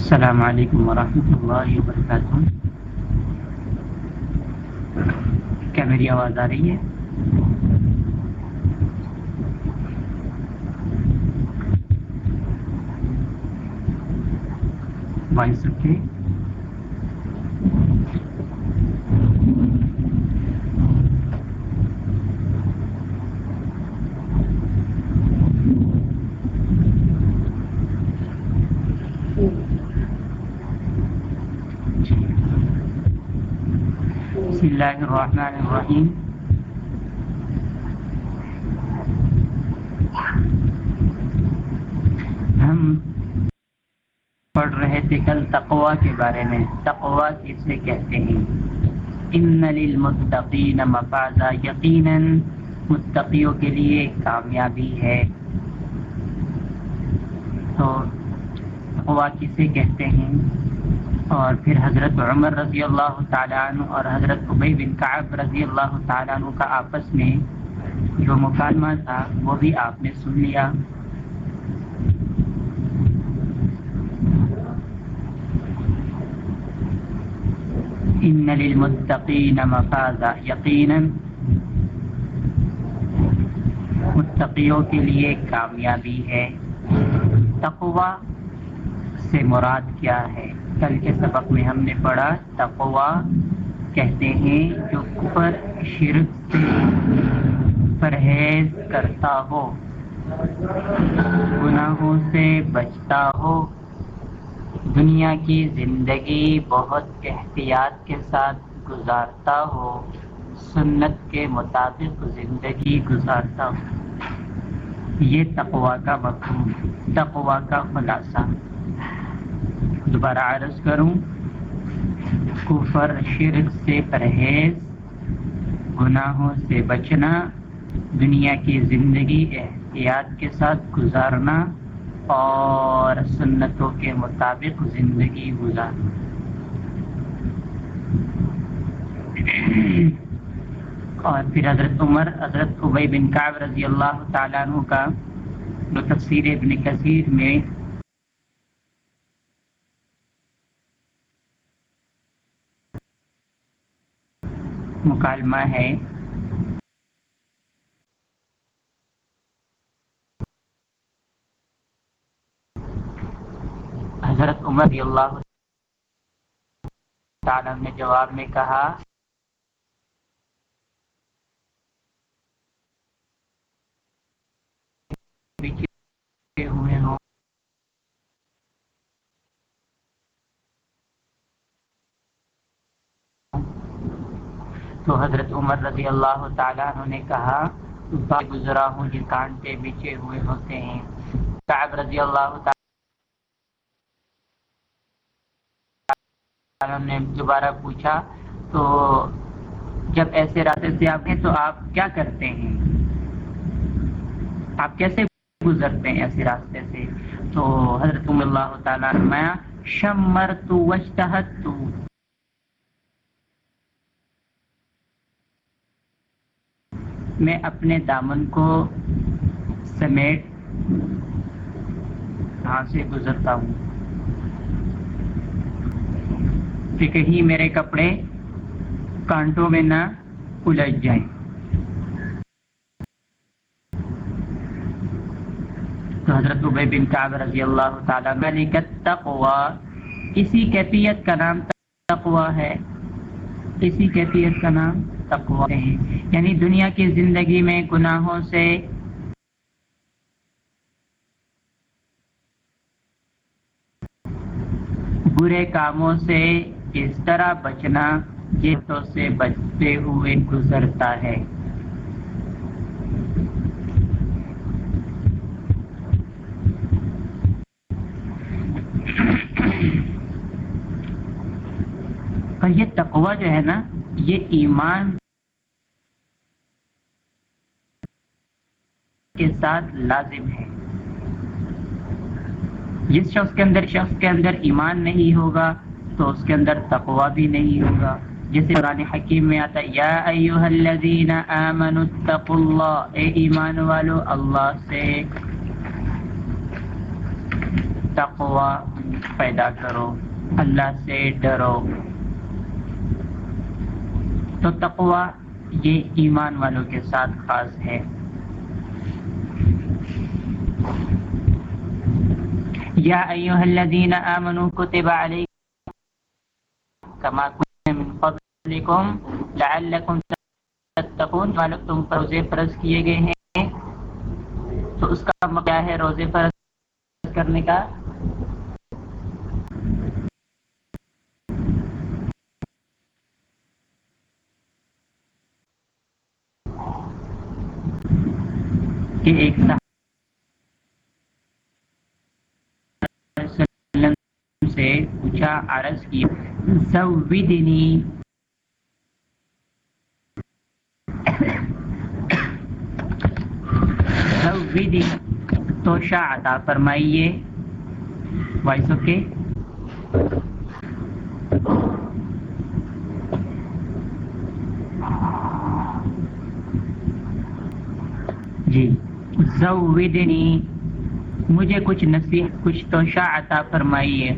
السلام علیکم ورحمۃ اللہ وبرکاتہ۔ کیا میری آواز آ رہی ہے؟ وائس اوکے اللہ الرحمن الرحیم ہم پڑھ رہے تھے کل تقوا کے بارے میں تقوا کسے کہتے ہیں؟ ان للمتقین مفازا یقیناً، متقیوں کے لیے کامیابی ہے۔ تو تقوا کسے کہتے ہیں؟ اور پھر حضرت عمر رضی اللہ تعالیٰ عنہ اور حضرت عبی بن کعب رضی اللہ تعالیٰ عنہ کا آپس میں جو مکالمہ تھا، وہ بھی آپ نے سن لیا۔ ان للمتقین مفازا یقینا۔ متقیوں کے لیے کامیابی ہے۔ تقوا سے مراد کیا ہے؟ کل کے سبق میں ہم نے پڑھا تقوا کہتے ہیں جو کفر، شرک سے پرہیز کرتا ہو، گناہوں سے بچتا ہو۔ دنیا کی زندگی بہت احتیاط کے ساتھ گزارتا ہو، سنت کے مطابق زندگی گزارتا ہو۔ یہ تقوا کا مفہوم تقوا کا خلاصہ۔ دوبارہ عرض کروں، کفر، شرک سے پرہیز، گناہوں سے بچنا، دنیا کی زندگی احتیاط کے ساتھ گزارنا اور سنتوں کے مطابق زندگی گزارنا۔ اور پھر حضرت عمر، حضرت عبی بن کعب رضی اللہ تعالیٰ عنہ کا تفسیر ابن کثیر میں مکالمہ ہے۔ حضرت عمر رضی اللہ تعالیٰ نے جواب میں کہا ہوئے ہوں تو حضرت عمر رضی اللہ تعالیٰ عنہ نے کہا گزرا ہوں جن کانٹے بچے ہوئے ہوتے ہیں۔ کعب رضی اللہ تعالیٰ نے دوبارہ پوچھا، تو جب ایسے راستے سے آپ ہیں تو آپ کیا کرتے ہیں؟ آپ کیسے گزرتے ہیں ایسے راستے سے؟ تو حضرت اللہ تعالیٰ نے شمر تو وجتہت تو میں اپنے دامن کو سمیٹ یہاں سے گزرتا ہوں۔ کہ کہیں میرے کپڑے کانٹوں میں نہ الجھ جائیں۔ تو حضرت عبی بن کعب رضی اللہ تعالیٰ ملکت تقوا اسی کیفیت کا نام تقوا ہے۔ اسی کیفیت کا نام تقوا ہے۔ یعنی دنیا کی زندگی میں گناہوں سے برے کاموں سے اس طرح بچنا جیتوں سے بچتے ہوئے گزرتا ہے۔ اور یہ تقوی جو ہے نا، یہ ایمان کے ساتھ لازم ہے۔ جس شخص کے اندر شخص کے اندر ایمان نہیں ہوگا، تو اس کے اندر تقوا بھی نہیں ہوگا۔ جیسے قرآن حکیم میں آتا یا ایوہ الذین آمنوا اتقوا اللہ۔ اے ایمان والو، اللہ سے تقوا پیدا کرو، اللہ سے ڈرو۔ تو تقوا یہ ایمان والوں کے ساتھ خاص ہے۔ یا ایوہ الذین آمنوا کتب علیکم کما کنتم من فضلکم لعلکم تتقون. معلوم تم پر روزے فرض کیے گئے ہیں. تو اس کا کیا ہے روزے فرض کرنے کا؟ کہ ایک سے پوچھا عرض کی زودنی زودنی توشا عطا فرمائیے۔ Voice okay. جی۔ زودنی مجھے کچھ نصیحت، کچھ توشا عطا فرمائیے۔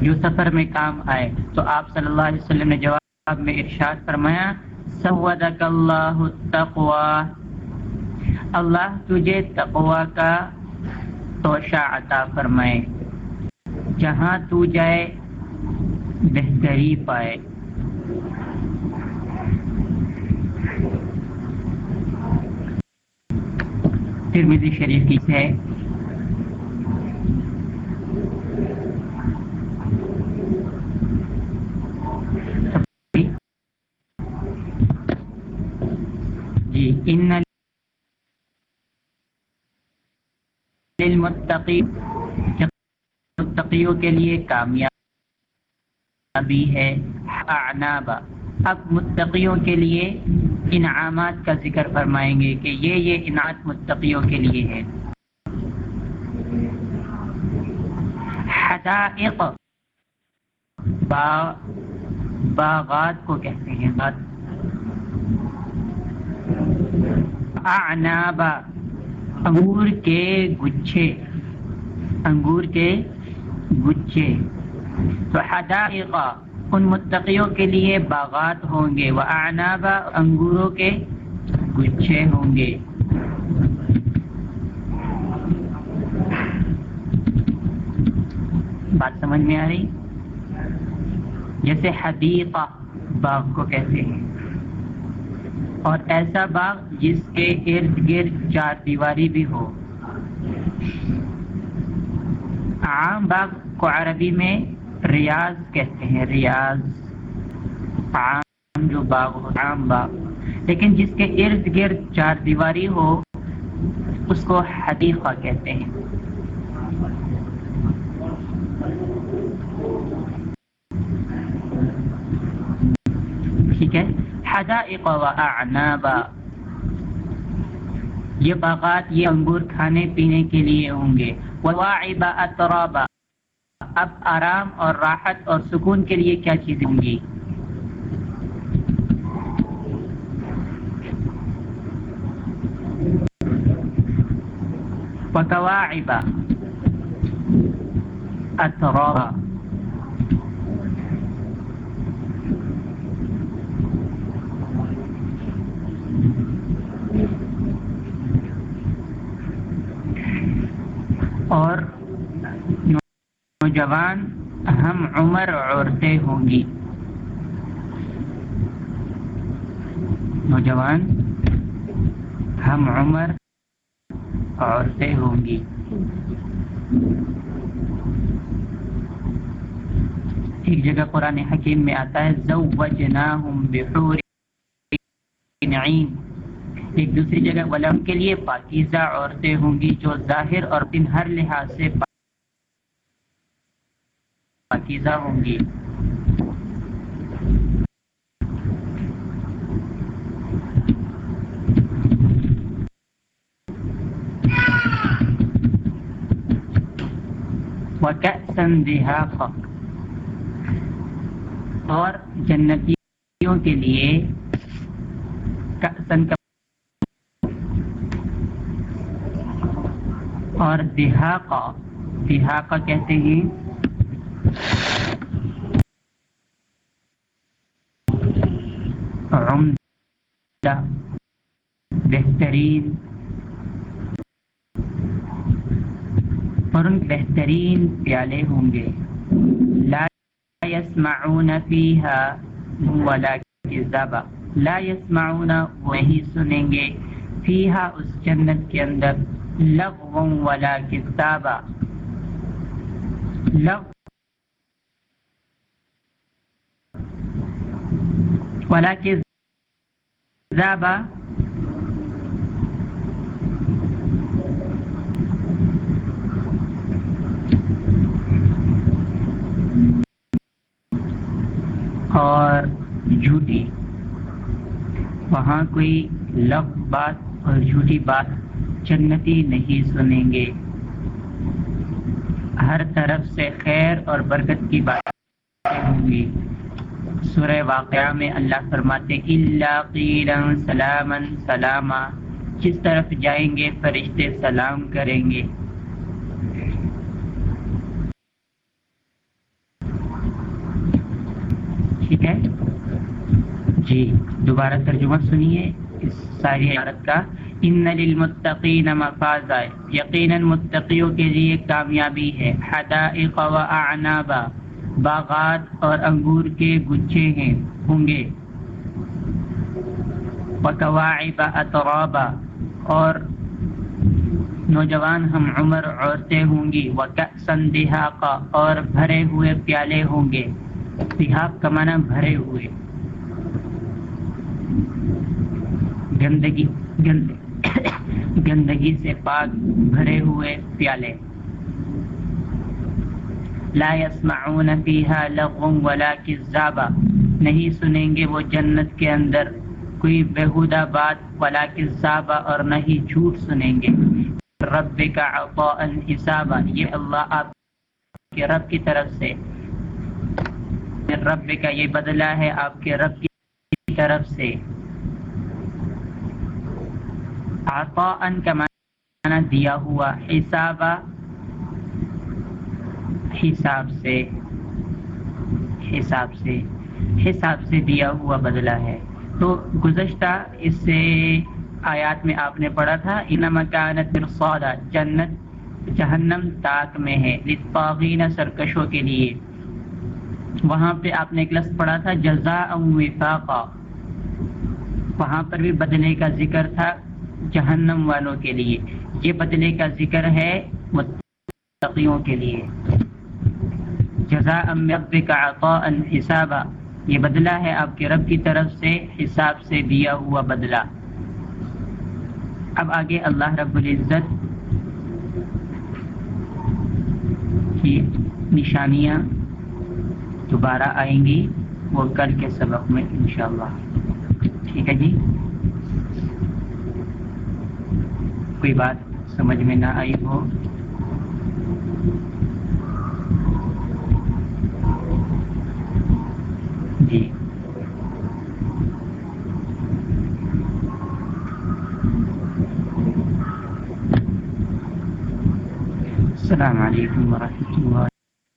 جو سفر میں کام آئے۔ تو آپ صلی اللہ علیہ وسلم نے جواب میں ارشاد فرمایا، سودک اللہ التقوی اللہ تجھے تقوا کا توشا عطا فرمائے۔ جہاں تو جائے، بہتری پائے۔ ترمیزی شریف کی سے جی ان للمتقی متقیوں کے لیے کامیابی ہے. اعنابا اب متقیوں کے لیے انعامات کا ذکر فرمائیں گے کہ یہ یہ انعامات متقیوں کے لیے ہے حدائق. با باغات کو کہتے ہیں. بات اعنابا انگور کے گچھے، انگور کے گچھے۔ تو حدائق، ان متقیوں کے لیے باغات ہوں گے۔ وہ آنابا انگوروں کے گچھے ہوں گے۔ بات سمجھ میں آ رہی؟ جیسے حدیقہ باغ کو کہتے ہیں۔ اور ایسا باغ جس کے ارد گرد چار دیواری بھی ہو۔ عام باغ کو عربی میں ریاض کہتے ہیں۔ ریاض عام جو باغ ہو، عام باغ۔ لیکن جس کے ارد گرد چار دیواری ہو، اس کو حدیقہ کہتے ہیں۔ ٹھیک ہے۔ حدائق و اعنابا یہ باغات، یہ انگور کھانے پینے کے لیے ہوں گے. وواعب اترابا اب آرام اور راحت اور سکون کے لیے کیا چیزیں ہوں گی؟ وکواعب اترابا اور نوجوان ہم عمر عورتیں ہوں گی۔ نوجوان ہم عمر عورتیں ہوں گی۔ ایک جگہ قرآن حکیم میں آتا ہے، زوجناہم بحور عین ایک دوسری جگہ، ولم کے لیے پاکیزہ عورتیں ہوں گی جو ظاہر اور دن ہر لحاظ سے پاکیزہ ہوں گی۔ وَكَأْسًا اور جنتیوں کے لیے کأسن کا اور دہاقا فیحا کا کہتے ہیں۔ عمدہ بہترین اور ان بہترین پیالے ہوں گے۔ لا يسمعون فيها ولا كذابا لا يسمعون وہی سنیں گے۔ فیہا اس جنت کے اندر لغو ولا کذابا لغو ولا کذابا اور جھوٹی۔ وہاں کوئی لفظ بات اور جھوٹی بات جنتی نہیں سنیں گے۔ ہر طرف سے خیر اور برکت کی باتیں ہوں گی۔ سورہ واقعہ میں اللہ فرماتے اللہ قیلا سلاما سلاما جس طرف جائیں گے فرشتے سلام کریں گے۔ ٹھیک ہے؟ جی دوبارہ ترجمہ سنیے اس ساری عبارت کا۔ ان للمتقین مفازا یقینا متقیوں کے لیے کامیابی ہے۔ حدائق و اعنابا باغات اور انگور کے گچھے ہیں، ہوں گے۔ وکواعب اترابا اور نوجوان ہم عمر عورتیں ہوں گی۔ وکأسن دہاقا اور بھرے ہوئے پیالے ہوں گے۔ دہاق کا معنی بھرے ہوئے۔ گندگی، گند گندگی سے پاک، بھرے ہوئے پیالے۔ لا يسمعون فيها لغو ولا كذابا۔ نہیں سنیں گے وہ جنت کے اندر۔ کوئی بےحودہ بات ولا کذابا اور نہ ہی جھوٹ سنیں گے۔ رب کا عطاء حسابا یہ اللہ آپ کے رب کی طرف سے۔ رب کا یہ بدلہ ہے آپ کے رب کی طرف سے۔ عطاء کا معنی دیا ہوا۔ حسابا۔ حساب سے حساب سے حساب سے دیا ہوا بدلہ ہے۔ تو گزشتہ اس سے آیات میں آپ نے پڑھا تھا ان مکانت مرصادا جنت، جہنم تاک میں ہے، للطاغین سرکشوں کے لیے۔ وہاں پہ آپ نے ایک لفظ پڑھا تھا، جزاء وفاقا۔ وہاں پر بھی بدلے کا ذکر تھا جہنم والوں کے لیے۔ یہ بدلے کا ذکر ہے متقیوں کے لیے۔ جزاء ربک عطاء حسابا۔ یہ بدلہ ہے آپ کے رب کی طرف سے، حساب سے دیا ہوا بدلہ۔ اب آگے اللہ رب العزت کی نشانیاں دوبارہ آئیں گی، وہ کل کے سبق میں انشاءاللہ۔ ٹھیک ہے جی؟ کوئی بات سمجھ میں نہ آئی ہو۔ جی۔ السلام علیکم ورحمۃ اللہ